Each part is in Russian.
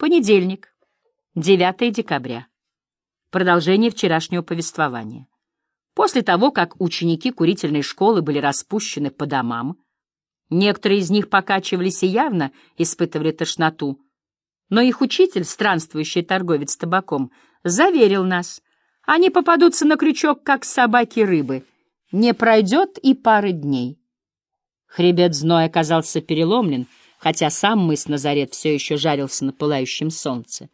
Понедельник, 9 декабря. Продолжение вчерашнего повествования. После того, как ученики курительной школы были распущены по домам, некоторые из них покачивались и явно испытывали тошноту, но их учитель, странствующий торговец табаком, заверил нас, они попадутся на крючок, как собаки-рыбы, не пройдет и пары дней. Хребет зной оказался переломлен, хотя сам мыс Назарет все еще жарился на пылающем солнце.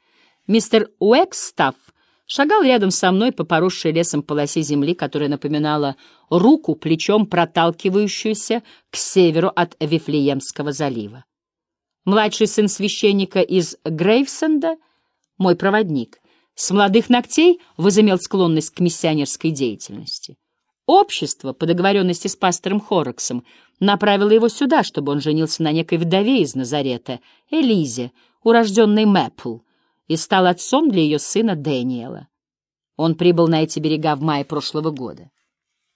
Мистер Уэкстафф шагал рядом со мной по поросшей лесом полосе земли, которая напоминала руку плечом проталкивающуюся к северу от Вифлеемского залива. Младший сын священника из Грейвсенда, мой проводник, с молодых ногтей возымел склонность к миссионерской деятельности. Общество, по договоренности с пастором Хорроксом, направило его сюда, чтобы он женился на некой вдове из Назарета, Элизе, урожденной Мэппл, и стал отцом для ее сына Дэниела. Он прибыл на эти берега в мае прошлого года.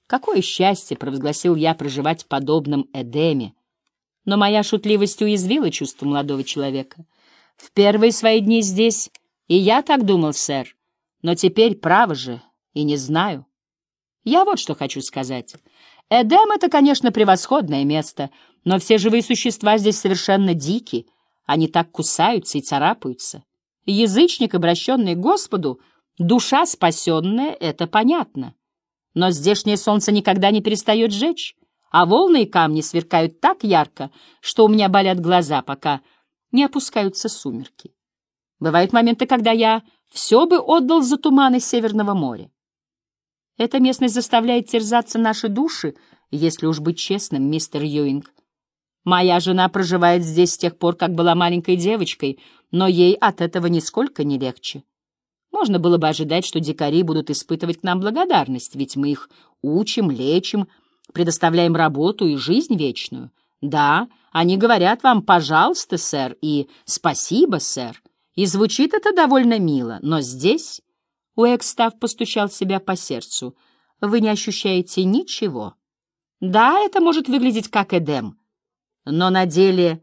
Какое счастье, провозгласил я, проживать в подобном Эдеме. Но моя шутливость уязвила чувство молодого человека. В первые свои дни здесь и я так думал, сэр, но теперь, право же, и не знаю. Я вот что хочу сказать. Эдем — это, конечно, превосходное место, но все живые существа здесь совершенно дики. Они так кусаются и царапаются. Язычник, обращенный к Господу, душа спасенная — это понятно. Но здешнее солнце никогда не перестает жечь, а волны и камни сверкают так ярко, что у меня болят глаза, пока не опускаются сумерки. Бывают моменты, когда я все бы отдал за туманы Северного моря. Эта местность заставляет терзаться наши души, если уж быть честным, мистер Юинг. Моя жена проживает здесь с тех пор, как была маленькой девочкой, но ей от этого нисколько не легче. Можно было бы ожидать, что дикари будут испытывать к нам благодарность, ведь мы их учим, лечим, предоставляем работу и жизнь вечную. Да, они говорят вам «пожалуйста, сэр» и «спасибо, сэр». И звучит это довольно мило, но здесь Уэкстав постучал себя по сердцу. «Вы не ощущаете ничего. Да, это может выглядеть как Эдем, но на деле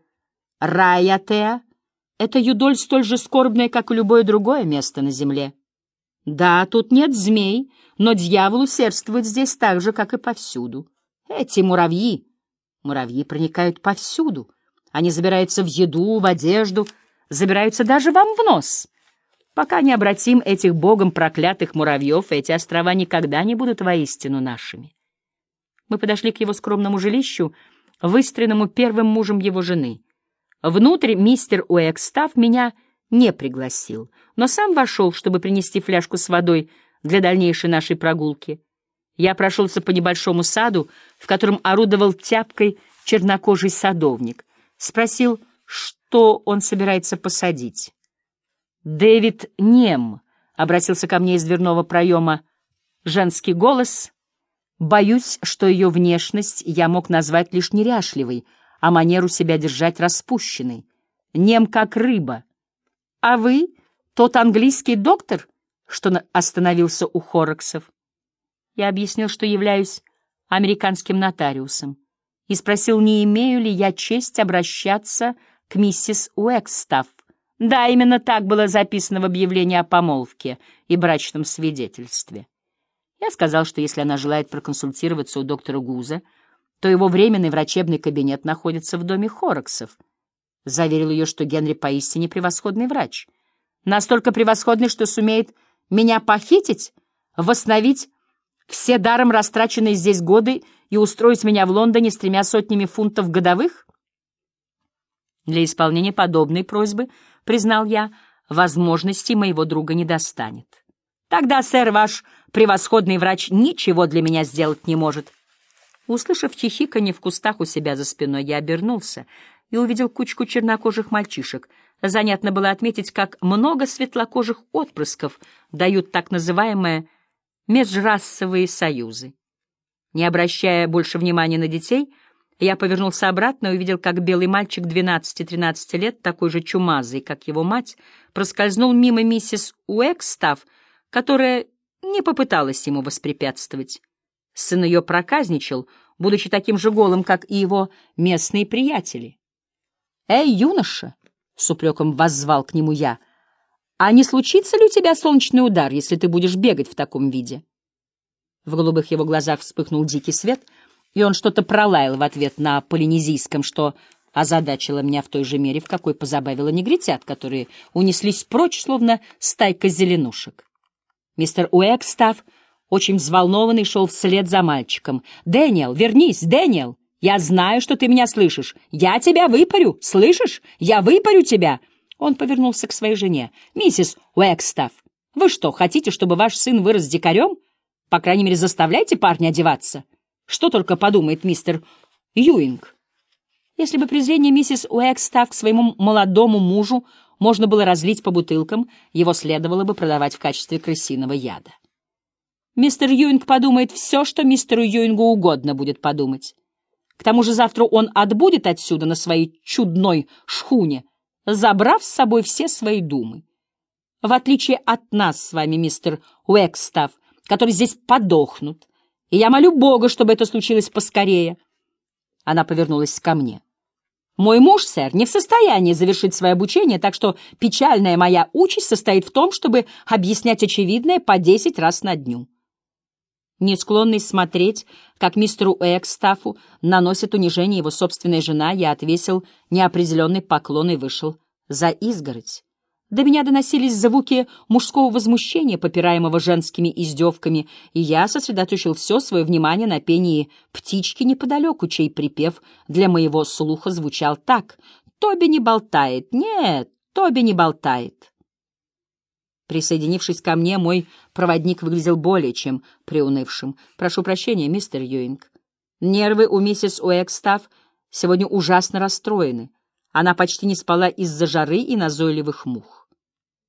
Раятеа — это юдоль столь же скорбная, как и любое другое место на земле. Да, тут нет змей, но дьявол усердствует здесь так же, как и повсюду. Эти муравьи, муравьи проникают повсюду. Они забираются в еду, в одежду, забираются даже вам в нос». Пока не обратим этих богом проклятых муравьев, эти острова никогда не будут воистину нашими. Мы подошли к его скромному жилищу, выстроенному первым мужем его жены. Внутрь мистер Уэкстав меня не пригласил, но сам вошел, чтобы принести фляжку с водой для дальнейшей нашей прогулки. Я прошелся по небольшому саду, в котором орудовал тяпкой чернокожий садовник. Спросил, что он собирается посадить. «Дэвид Нем», — обратился ко мне из дверного проема женский голос. Боюсь, что ее внешность я мог назвать лишь неряшливой, а манеру себя держать распущенной. Нем как рыба. А вы тот английский доктор, что остановился у Хорроксов? Я объяснил, что являюсь американским нотариусом, и спросил, не имею ли я честь обращаться к миссис Уэкстафф. Да, именно так было записано в объявлении о помолвке и брачном свидетельстве. Я сказал, что если она желает проконсультироваться у доктора Гуза, то его временный врачебный кабинет находится в доме Хороксов. Заверил ее, что Генри поистине превосходный врач. Настолько превосходный, что сумеет меня похитить, восстановить все даром растраченные здесь годы и устроить меня в Лондоне с тремя сотнями фунтов годовых? Для исполнения подобной просьбы признал я, возможности моего друга не достанет. Тогда, сэр, ваш превосходный врач ничего для меня сделать не может. Услышав хихиканье в кустах у себя за спиной, я обернулся и увидел кучку чернокожих мальчишек. Занятно было отметить, как много светлокожих отпрысков дают так называемые межрасовые союзы. Не обращая больше внимания на детей, я повернулся обратно и увидел, как белый мальчик 12-13 лет, такой же чумазый, как его мать, проскользнул мимо миссис Уэкстав, которая не попыталась ему воспрепятствовать. Сын ее проказничал, будучи таким же голым, как и его местные приятели. «Эй, юноша, с упреком воззвал к нему я. «А не случится ли у тебя солнечный удар, если ты будешь бегать в таком виде?» В голубых его глазах вспыхнул дикий свет, и он что-то пролаял в ответ на полинезийском, что озадачило меня в той же мере, в какой позабавило негритят, которые унеслись прочь, словно стайка зеленушек. Мистер Уэкстав, очень взволнованный, шел вслед за мальчиком. «Дэниел, вернись, Дэниел! Я знаю, что ты меня слышишь. Я тебя выпарю, слышишь? Я выпарю тебя!» Он повернулся к своей жене. «Миссис Уэкстав, вы что, хотите, чтобы ваш сын вырос дикарем? По крайней мере, заставляйте парня одеваться. Что только подумает мистер Юинг?» Если бы презрение миссис Уэкстав к своему молодому мужу можно было разлить по бутылкам, его следовало бы продавать в качестве крысиного яда. Мистер Юинг подумает все, что мистеру Юингу угодно будет подумать. К тому же завтра он отбудет отсюда на своей чудной шхуне, забрав с собой все свои думы. В отличие от нас с вами, мистер Уэкстав, которые здесь подохнут, и я молю Бога, чтобы это случилось поскорее. Она повернулась ко мне. Мой муж, сэр, не в состоянии завершить свое обучение, так что печальная моя участь состоит в том, чтобы объяснять очевидное по десять раз на дню. Не склонный смотреть, как мистеру Экстафу наносит унижение его собственная жена, я отвесил неопределенный поклон и вышел за изгородь. До меня доносились звуки мужского возмущения, попираемого женскими издевками, и я сосредоточил все свое внимание на пении птички неподалеку, чей припев для моего слуха звучал так. «Тоби не болтает! Нет, Тоби не болтает!» Присоединившись ко мне, мой проводник выглядел более чем приунывшим. «Прошу прощения, мистер Юинг. Нервы у миссис Уэкстав сегодня ужасно расстроены. Она почти не спала из-за жары и назойливых мух.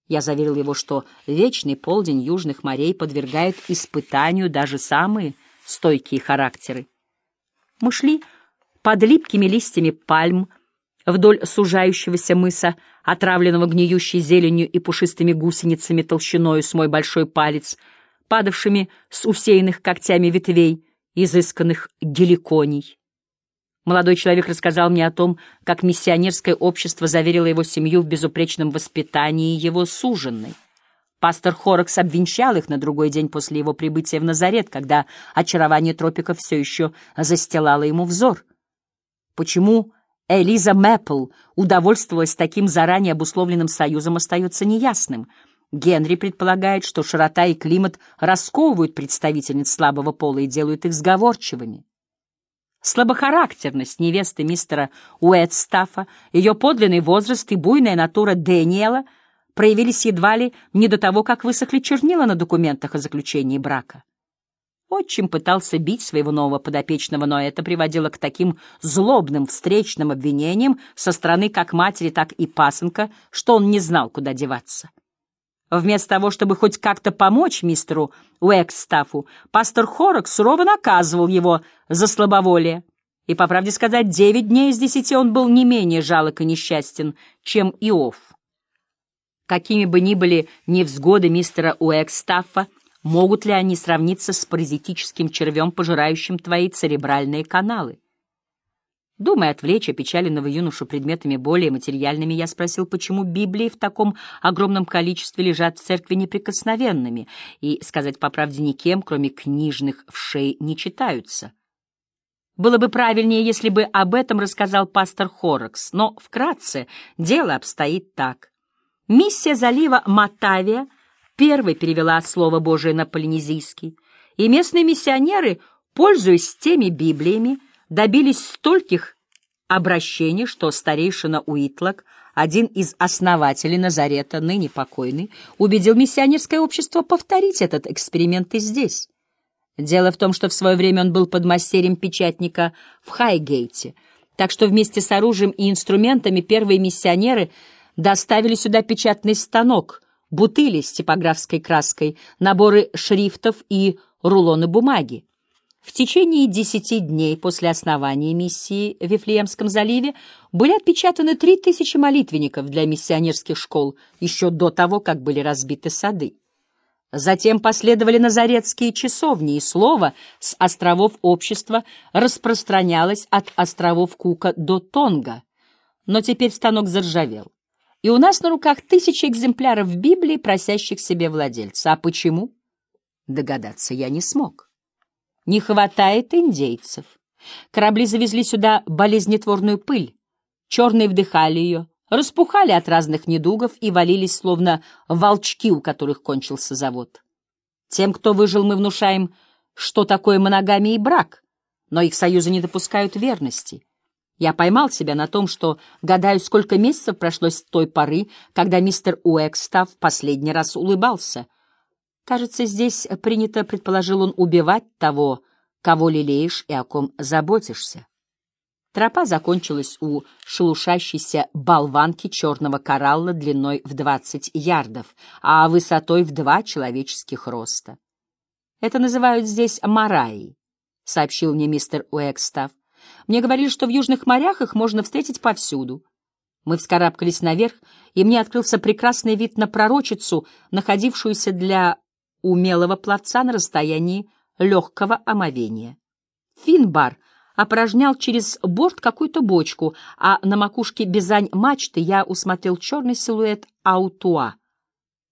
Я заверил его, что вечный полдень южных морей подвергает испытанию даже самые стойкие характеры. Мы шли под липкими листьями пальм вдоль сужающегося мыса, отравленного гниющей зеленью и пушистыми гусеницами толщиною с мой большой палец, падавшими с усеянных когтями ветвей, изысканных геликоний. Молодой человек рассказал мне о том, как миссионерское общество заверило его семью в безупречном воспитании его суженной. Пастор Хоракс обвенчал их на другой день после его прибытия в Назарет, когда очарование тропиков все еще застилало ему взор. Почему Элиза Мэппл удовольствовалась таким заранее обусловленным союзом, остается неясным. Генри предполагает, что широта и климат расковывают представительниц слабого пола и делают их сговорчивыми. Слабохарактерность невесты мистера Уэдстаффа, ее подлинный возраст и буйная натура Дэниела проявились едва ли не до того, как высохли чернила на документах о заключении брака. Отчим пытался бить своего нового подопечного, но это приводило к таким злобным встречным обвинениям со стороны как матери, так и пасынка, что он не знал, куда деваться. Вместо того, чтобы хоть как-то помочь мистеру Уэкстафу, пастор Хорок сурово наказывал его за слабоволие. И, по правде сказать, девять дней из десяти он был не менее жалок и несчастен, чем Иов. Какими бы ни были невзгоды мистера Уэкстафа, могут ли они сравниться с паразитическим червем, пожирающим твои церебральные каналы? Думая отвлечь опечаленного юношу предметами более материальными, я спросил, почему Библии в таком огромном количестве лежат в церкви неприкосновенными и, сказать по правде, никем, кроме книжных вшей, не читаются. Было бы правильнее, если бы об этом рассказал пастор Хоракс, но вкратце дело обстоит так. Миссия залива Матавия первой перевела Слово Божие на полинезийский, и местные миссионеры, пользуясь теми Библиями, добились стольких обращений, что старейшина Уитлок, один из основателей Назарета, ныне покойный, убедил миссионерское общество повторить этот эксперимент и здесь. Дело в том, что в свое время он был подмастерьем печатника в Хайгейте, так что вместе с оружием и инструментами первые миссионеры доставили сюда печатный станок, бутыли с типографской краской, наборы шрифтов и рулоны бумаги. В течение десяти дней после основания миссии в Вифлеемском заливе были отпечатаны три тысячи молитвенников для миссионерских школ еще до того, как были разбиты сады. Затем последовали назаретские часовни, и слово с островов общества распространялось от островов Кука до Тонга. Но теперь станок заржавел. и у нас на руках тысячи экземпляров Библии, просящих себе владельца. А почему? Догадаться я не смог. Не хватает индейцев. Корабли завезли сюда болезнетворную пыль, черные вдыхали ее, распухали от разных недугов и валились, словно волчки, у которых кончился завод. Тем, кто выжил, мы внушаем, что такое моногамия и брак, но их союзы не допускают верности. Я поймал себя на том, что гадаю, сколько месяцев прошло с той поры, когда мистер Уэкстав последний раз улыбался. Кажется, здесь принято, предположил он, убивать того, кого лелеешь и о ком заботишься. Тропа закончилась у шелушащейся болванки черного коралла длиной в двадцать ярдов, а высотой в два человеческих роста. «Это называют здесь мараи», — сообщил мне мистер Уэкстав. «Мне говорили, что в южных морях их можно встретить повсюду». Мы вскарабкались наверх, и мне открылся прекрасный вид на пророчицу, находившуюся для умелого пловца на расстоянии легкого омовения. Финбар опорожнял через борт какую-то бочку, а на макушке бизань мачты я усмотрел черный силуэт аутуа,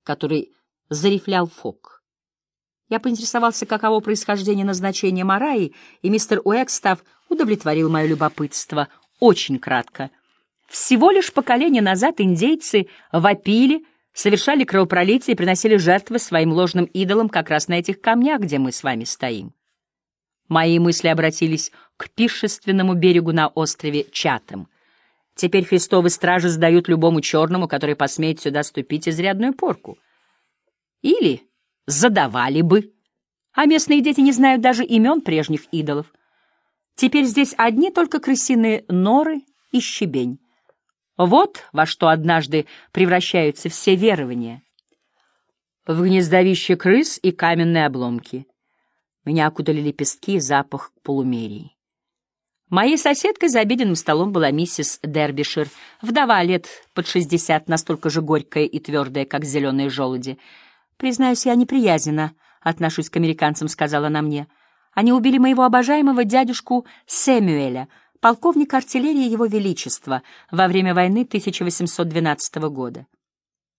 который зарифлял фок. Я поинтересовался, каково происхождение назначения Мараи, и мистер Уэкстав удовлетворил мое любопытство очень кратко. Всего лишь поколение назад индейцы вопили, совершали кровопролитие и приносили жертвы своим ложным идолам как раз на этих камнях, где мы с вами стоим. Мои мысли обратились к пиршественному берегу на острове Чатам. Теперь христовы стражи сдают любому черному, который посмеет сюда ступить, изрядную порку. Или задавали бы. А местные дети не знают даже имен прежних идолов. Теперь здесь одни только крысиные норы и щебень. Вот во что однажды превращаются все верования. В гнездовище крыс и каменные обломки. Меня окутали лепестки и запах полумерии. Моей соседкой за обеденным столом была миссис Дербишир, вдова лет под шестьдесят, настолько же горькая и твердая, как зеленые желуди. «Признаюсь, я неприязненно отношусь к американцам», — сказала она мне. «Они убили моего обожаемого дядюшку Сэмюэля, полковника артиллерии Его Величества, во время войны 1812 года».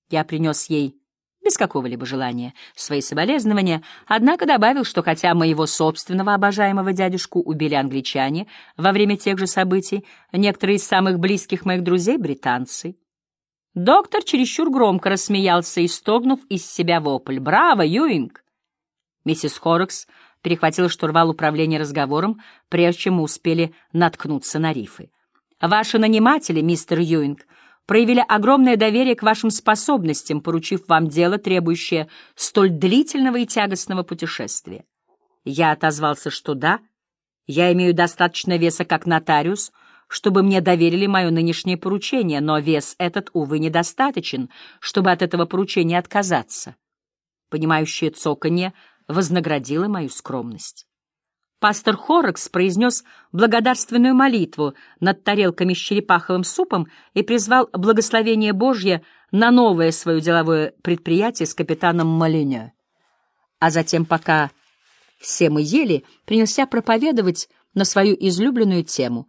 Я принес ей без какого-либо желания, свои соболезнования, однако добавил, что хотя моего собственного обожаемого дядюшку убили англичане во время тех же событий, некоторые из самых близких моих друзей — британцы. Доктор чересчур громко рассмеялся, истогнув из себя вопль. «Браво, Юинг!» Миссис Хоррокс перехватила штурвал управления разговором, прежде чем мы успели наткнуться на рифы. «Ваши наниматели, мистер Юинг, проявили огромное доверие к вашим способностям, поручив вам дело, требующее столь длительного и тягостного путешествия. Я отозвался, что да, я имею достаточно веса как нотариус, чтобы мне доверили мое нынешнее поручение, но вес этот, увы, недостаточен, чтобы от этого поручения отказаться. Понимающее цоканье вознаградило мою скромность. Пастор Хоррокс произнес благодарственную молитву над тарелками с черепаховым супом и призвал благословение Божье на новое свое деловое предприятие с капитаном Малине. А затем, пока все мы ели, принялся проповедовать на свою излюбленную тему.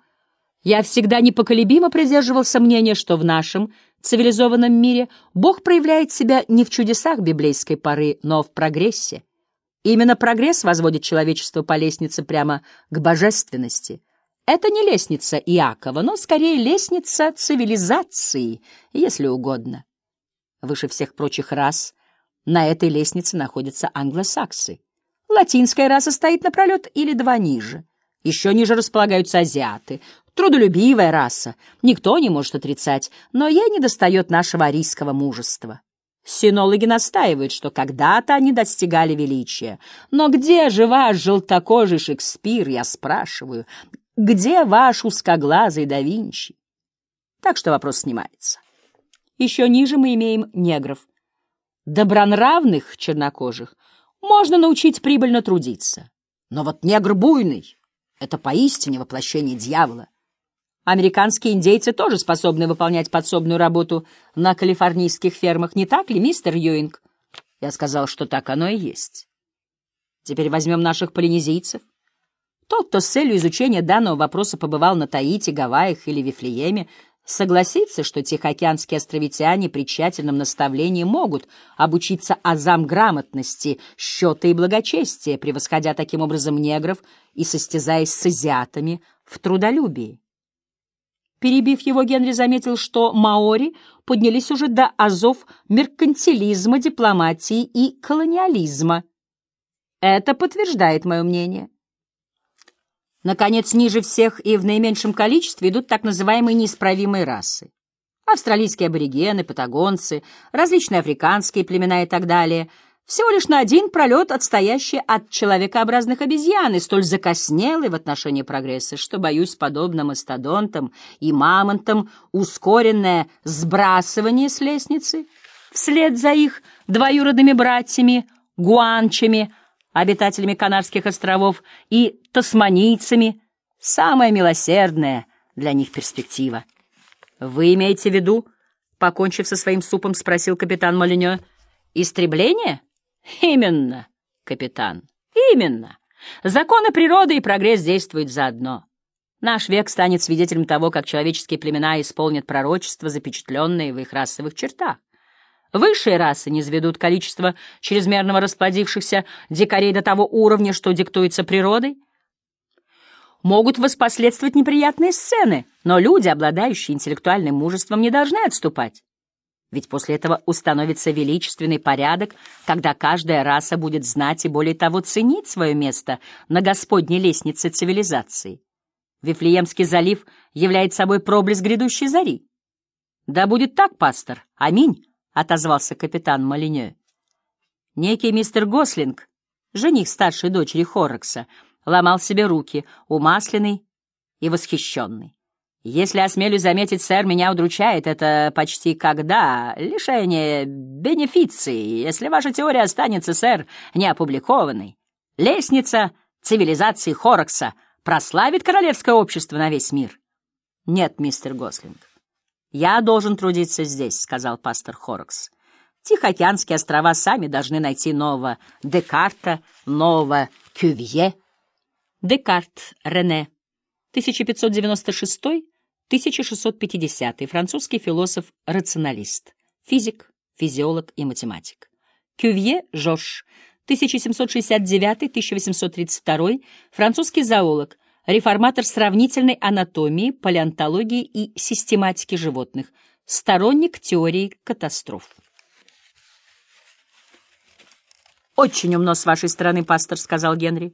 Я всегда непоколебимо придерживался мнения, что в нашем цивилизованном мире Бог проявляет себя не в чудесах библейской поры, но в прогрессе. Именно прогресс возводит человечество по лестнице прямо к божественности. Это не лестница Иакова, но скорее лестница цивилизации, если угодно. Выше всех прочих рас на этой лестнице находятся англосаксы. Латинская раса стоит напролет или два ниже. Еще ниже располагаются азиаты. Трудолюбивая раса, никто не может отрицать, но ей недостает нашего арийского мужества. Синологи настаивают, что когда-то они достигали величия. Но где же ваш желтокожий Шекспир, я спрашиваю? Где ваш узкоглазый да Винчи? Так что вопрос снимается. Еще ниже мы имеем негров. Добронравных чернокожих можно научить прибыльно трудиться. Но вот негр буйный — это поистине воплощение дьявола. Американские индейцы тоже способны выполнять подсобную работу на калифорнийских фермах, не так ли, мистер Юинг? Я сказал, что так оно и есть. Теперь возьмем наших полинезийцев. Тот, кто с целью изучения данного вопроса побывал на Таити, Гавайях или Вифлееме, согласиться, что тихоокеанские островитяне при тщательном наставлении могут обучиться азам грамотности, счета и благочестия, превосходя таким образом негров и состязаясь с азиатами в трудолюбии. Перебив его, Генри заметил, что маори поднялись уже до азов меркантилизма, дипломатии и колониализма. Это подтверждает мое мнение. Наконец, ниже всех и в наименьшем количестве идут так называемые неисправимые расы. Австралийские аборигены, патагонцы, различные африканские племена и так далее. Всего лишь на один пролет отстоящие от человекообразных обезьян и столь закоснелые в отношении прогресса, что, боюсь, подобно мастодонтам и мамонтам, ускоренное сбрасывание с лестницы вслед за их двоюродными братьями, гуанчами, обитателями Канарских островов и тасманийцами, самая милосердная для них перспектива. «Вы имеете в виду, — покончив со своим супом, спросил капитан Молинё, — истребление?» «Именно, капитан, именно. Законы природы и прогресс действуют заодно. Наш век станет свидетелем того, как человеческие племена исполнят пророчества, запечатленные в их расовых чертах. Высшие расы не заведут количество чрезмерного расплодившихся дикарей до того уровня, что диктуется природой. Могут воспоследствовать неприятные сцены, но люди, обладающие интеллектуальным мужеством, не должны отступать. Ведь после этого установится величественный порядок, когда каждая раса будет знать и, более того, ценить свое место на Господней лестнице цивилизации. Вифлеемский залив является собой проблеск грядущей зари. Да будет так, пастор. Аминь отозвался капитан Малинё. Некий мистер Гослинг, жених старшей дочери Хоррокса, ломал себе руки, умасленный и восхищенный. Если осмелюсь заметить, сэр, меня удручает это почти когда лишение бенефиции, если ваша теория останется, сэр, неопубликованной. Лестница цивилизации Хоррокса прославит королевское общество на весь мир. Нет, мистер Гослинг, «Я должен трудиться здесь», — сказал пастор Хорокс. «Тихоокеанские острова сами должны найти нового Декарта, нового Кювье». Декарт Рене, 1596-1650, французский философ-рационалист, физик, физиолог и математик. Кювье Жорж, 1769-1832, французский зоолог, реформатор сравнительной анатомии, палеонтологии и систематики животных, сторонник теории катастроф. «Очень умно с вашей стороны, пастор», — сказал Генри,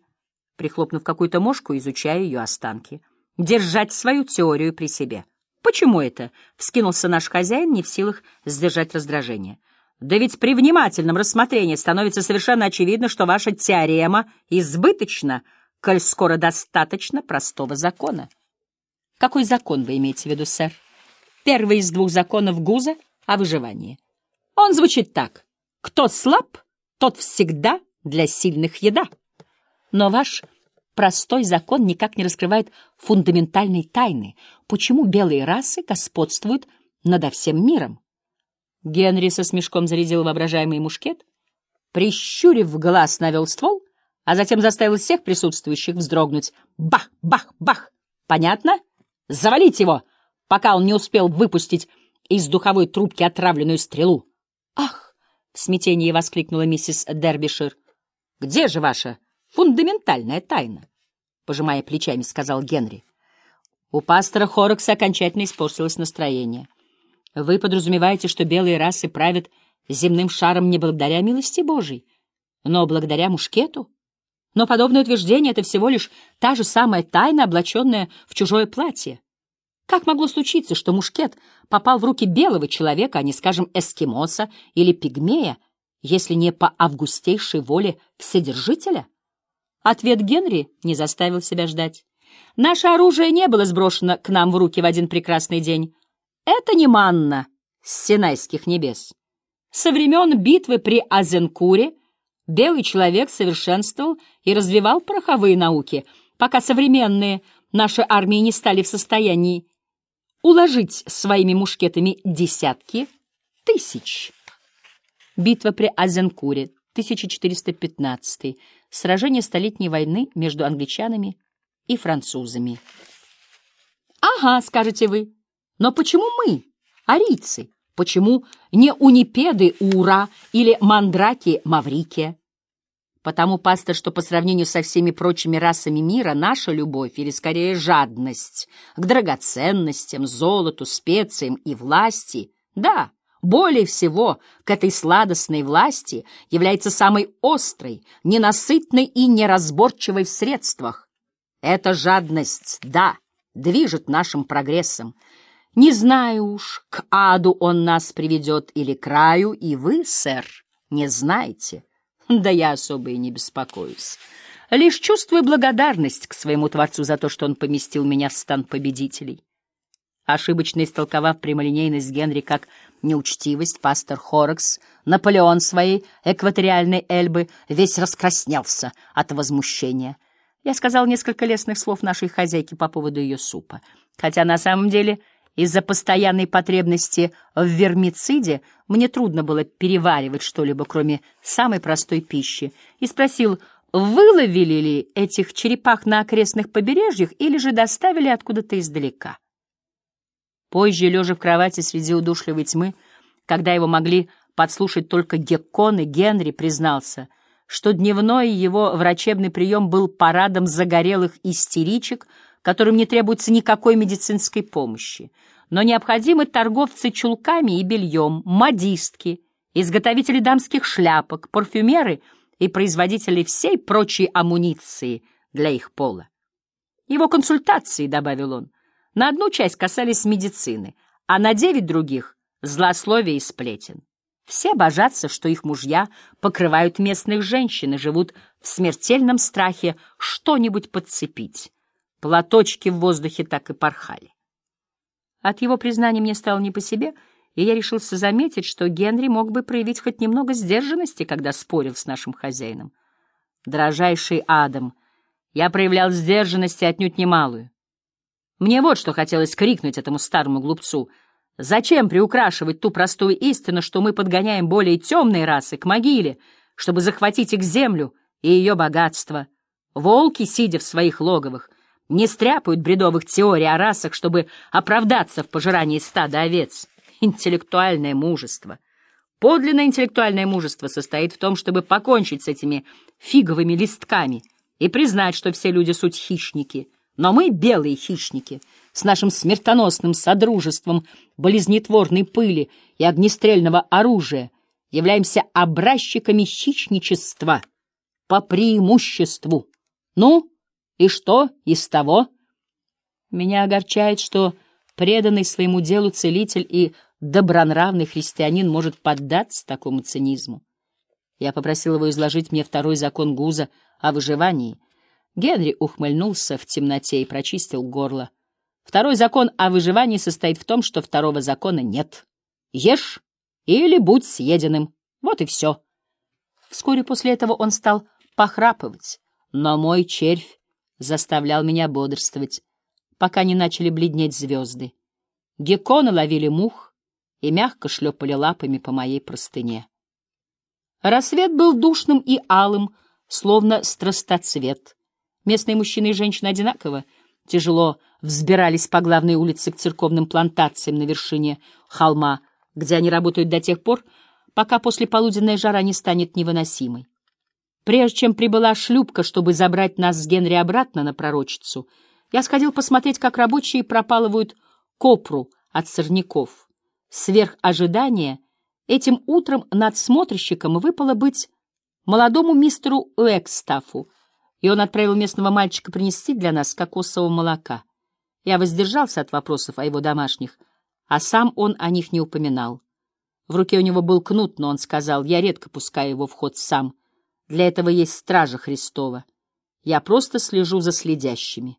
прихлопнув какую-то мошку, изучая ее останки. «Держать свою теорию при себе». «Почему это?» — вскинулся наш хозяин, не в силах сдержать раздражение. «Да ведь при внимательном рассмотрении становится совершенно очевидно, что ваша теорема избыточна», коль скоро достаточно простого закона. Какой закон вы имеете в виду, сэр? Первый из двух законов Гуза о выживании. Он звучит так. Кто слаб, тот всегда для сильных еда. Но ваш простой закон никак не раскрывает фундаментальной тайны, почему белые расы господствуют над всем миром. Генри со смешком зарядил воображаемый мушкет, прищурив глаз, навел ствол а затем заставил всех присутствующих вздрогнуть. Бах, бах, бах! Понятно? Завалить его, пока он не успел выпустить из духовой трубки отравленную стрелу. Ах! В смятении воскликнула миссис Дербишир. Где же ваша фундаментальная тайна? Пожимая плечами, сказал Генри. У пастора Хорокса окончательно испортилось настроение. Вы подразумеваете, что белые расы правят земным шаром не благодаря милости Божией, но благодаря мушкету? Но подобное утверждение — это всего лишь та же самая тайна, облаченная в чужое платье. Как могло случиться, что мушкет попал в руки белого человека, а не, скажем, эскимоса или пигмея, если не по августейшей воле Вседержителя? Ответ Генри не заставил себя ждать. Наше оружие не было сброшено к нам в руки в один прекрасный день. Это не манна с синайских небес. Со времен битвы при Азенкуре — Белый человек совершенствовал и развивал пороховые науки, пока современные наши армии не стали в состоянии уложить своими мушкетами десятки тысяч. Битва при Азенкуре, 1415 Сражение Столетней войны между англичанами и французами. «Ага», — скажете вы, Но почему мы, арийцы? Почему не унипеды Ура или мандраки Маврикия? Потому, пастор, что по сравнению со всеми прочими расами мира наша любовь, или скорее жадность, к драгоценностям, золоту, специям и власти, да, более всего к этой сладостной власти является самой острой, ненасытной и неразборчивой в средствах. Эта жадность, да, движет нашим прогрессом. Не знаю уж, к аду он нас приведет или к раю, и вы, сэр, не знаете. Да я особо и не беспокоюсь. Лишь чувствую благодарность к своему Творцу за то, что он поместил меня в стан победителей. Ошибочно истолковав прямолинейность Генри как неучтивость, пастор Хорекс, Наполеон своей экваториальной Эльбы, весь раскраснелся от возмущения. Я сказал несколько лестных слов нашей хозяйке по поводу ее супа, хотя на самом деле из-за постоянной потребности в вермициде мне трудно было переваривать что-либо, кроме самой простой пищи, и спросил, выловили ли этих черепах на окрестных побережьях или же доставили откуда-то издалека. Позже, лежа в кровати среди удушливой тьмы, когда его могли подслушать только Геккон и Генри, признался, что дневной его врачебный прием был парадом загорелых истеричек, которым не требуется никакой медицинской помощи, но необходимы торговцы чулками и бельем, модистки, изготовители дамских шляпок, парфюмеры и производители всей прочей амуниции для их пола. Его консультации, — добавил он, — на одну часть касались медицины, а на девять других — злословия и сплетен. Все божатся, что их мужья покрывают местных женщин и живут в смертельном страхе что-нибудь подцепить. Платочки в воздухе так и порхали. От его признания мне стало не по себе, и я решился заметить, что Генри мог бы проявить хоть немного сдержанности, когда спорил с нашим хозяином. Дрожайший Адам, я проявлял сдержанность и отнюдь немалую. Мне вот что хотелось крикнуть этому старому глупцу. Зачем приукрашивать ту простую истину, что мы подгоняем более темные расы к могиле, чтобы захватить их землю и ее богатство? Волки, сидя в своих логовых, не стряпают бредовых теорий о расах, чтобы оправдаться в пожирании стада овец. Интеллектуальное мужество. Подлинное интеллектуальное мужество состоит в том, чтобы покончить с этими фиговыми листками и признать, что все люди суть хищники. Но мы, белые хищники, с нашим смертоносным содружеством болезнетворной пыли и огнестрельного оружия, являемся образчиками хищничества по преимуществу. Ну, и что из того? Меня огорчает, что преданный своему делу целитель и добронравный христианин может поддаться такому цинизму. Я попросил его изложить мне второй закон Гуза о выживании. Генри ухмыльнулся в темноте и прочистил горло. Второй закон о выживании состоит в том, что второго закона нет. Ешь или будь съеденным. Вот и все. Вскоре после этого он стал похрапывать, но мой червь заставлял меня бодрствовать, пока не начали бледнеть звезды. Гекконы ловили мух и мягко шлепали лапами по моей простыне. Рассвет был душным и алым, словно страстоцвет. Местные мужчины и женщины одинаково тяжело взбирались по главной улице к церковным плантациям на вершине холма, где они работают до тех пор, пока после полуденная жара не станет невыносимой. Прежде чем прибыла шлюпка, чтобы забрать нас с Генри обратно на пророчицу, я сходил посмотреть, как рабочие пропалывают копру от сорняков. Сверх ожидания этим утром над смотрщиком выпало быть молодому мистеру Уэкстафу, и он отправил местного мальчика принести для нас кокосового молока. Я воздержался от вопросов о его домашних, а сам он о них не упоминал. В руке у него был кнут, но он сказал, я редко пускаю его в ход сам — для этого есть стража Христова. Я просто слежу за следящими.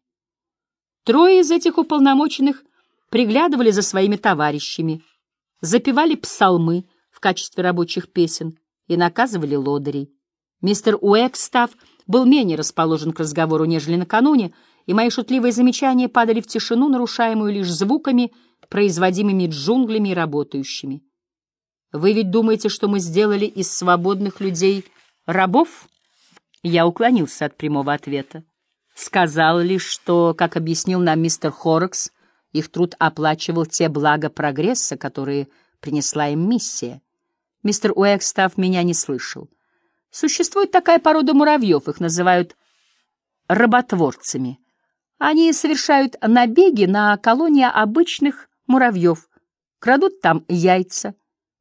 Трое из этих уполномоченных приглядывали за своими товарищами, запевали псалмы в качестве рабочих песен и наказывали лодырей. Мистер Уэкстав был менее расположен к разговору, нежели накануне, и мои шутливые замечания падали в тишину, нарушаемую лишь звуками, производимыми джунглями и работающими. Вы ведь думаете, что мы сделали из свободных людей Рабов? Я уклонился от прямого ответа. Сказал лишь, что, как объяснил нам мистер Хорекс, Их труд оплачивал те блага прогресса, которые принесла им миссия. Мистер Уэкстав меня не слышал. Существует такая порода муравьев, их называют работворцами. Они совершают набеги на колонии обычных муравьев, крадут там яйца,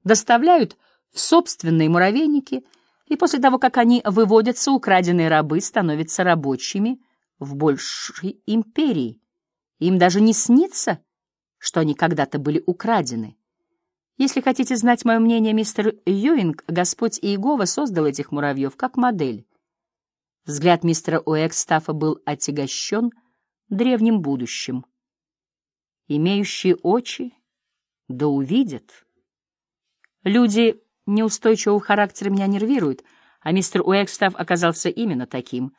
доставляют в собственные муравейники, и после того, как они выводятся, украденные рабы становятся рабочими в большей империи. Им даже не снится, что они когда-то были украдены. Если хотите знать мое мнение, мистер Юинг, Господь Иегова создал этих муравьев как модель. Взгляд мистера Уэкстафа был отягощен древним будущим. Имеющие очи да увидят. Люди неустойчивого характера меня нервируют, а мистер Уэкстаф оказался именно таким.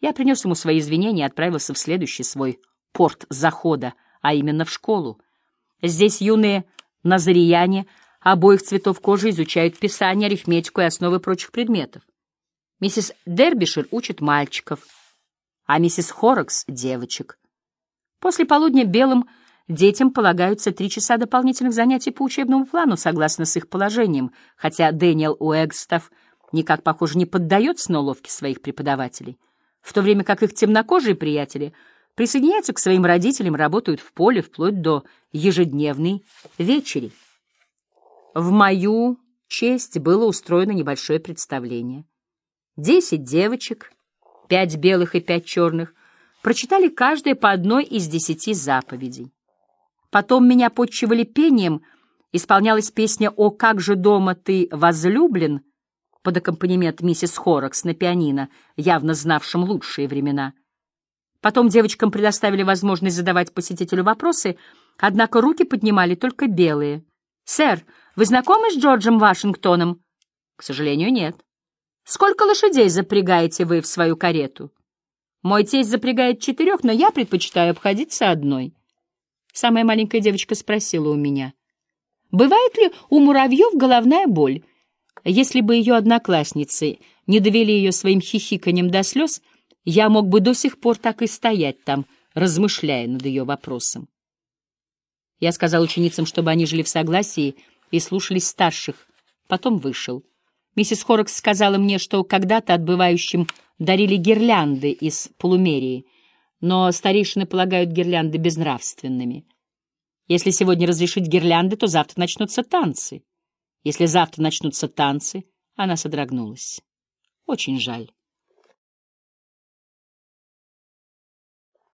Я принес ему свои извинения и отправился в следующий свой порт захода, а именно в школу. Здесь юные назарияне обоих цветов кожи изучают писание, арифметику и основы прочих предметов. Миссис Дербишир учит мальчиков, а миссис Хоракс — девочек. После полудня белым детям полагаются три часа дополнительных занятий по учебному плану, согласно с их положением, хотя Дэниел Уэгстов никак, похоже, не поддается на уловки своих преподавателей, в то время как их темнокожие приятели — присоединяются к своим родителям, работают в поле вплоть до ежедневной вечери. В мою честь было устроено небольшое представление. Десять девочек, пять белых и пять черных, прочитали каждая по одной из десяти заповедей. Потом меня подчивали пением, исполнялась песня «О, как же дома ты возлюблен» под аккомпанемент миссис Хоракс на пианино, явно знавшим лучшие времена — Потом девочкам предоставили возможность задавать посетителю вопросы, однако руки поднимали только белые. «Сэр, вы знакомы с Джорджем Вашингтоном?» «К сожалению, нет». «Сколько лошадей запрягаете вы в свою карету?» «Мой тесть запрягает четырех, но я предпочитаю обходиться одной». Самая маленькая девочка спросила у меня. «Бывает ли у муравьев головная боль?» Если бы ее одноклассницы не довели ее своим хихиканьем до слез, я мог бы до сих пор так и стоять там, размышляя над ее вопросом. Я сказал ученицам, чтобы они жили в согласии и слушались старших, потом вышел. Миссис Хоррокс сказала мне, что когда-то отбывающим дарили гирлянды из полумерии, но старейшины полагают гирлянды безнравственными. Если сегодня разрешить гирлянды, то завтра начнутся танцы. Если завтра начнутся танцы, она содрогнулась. Очень жаль.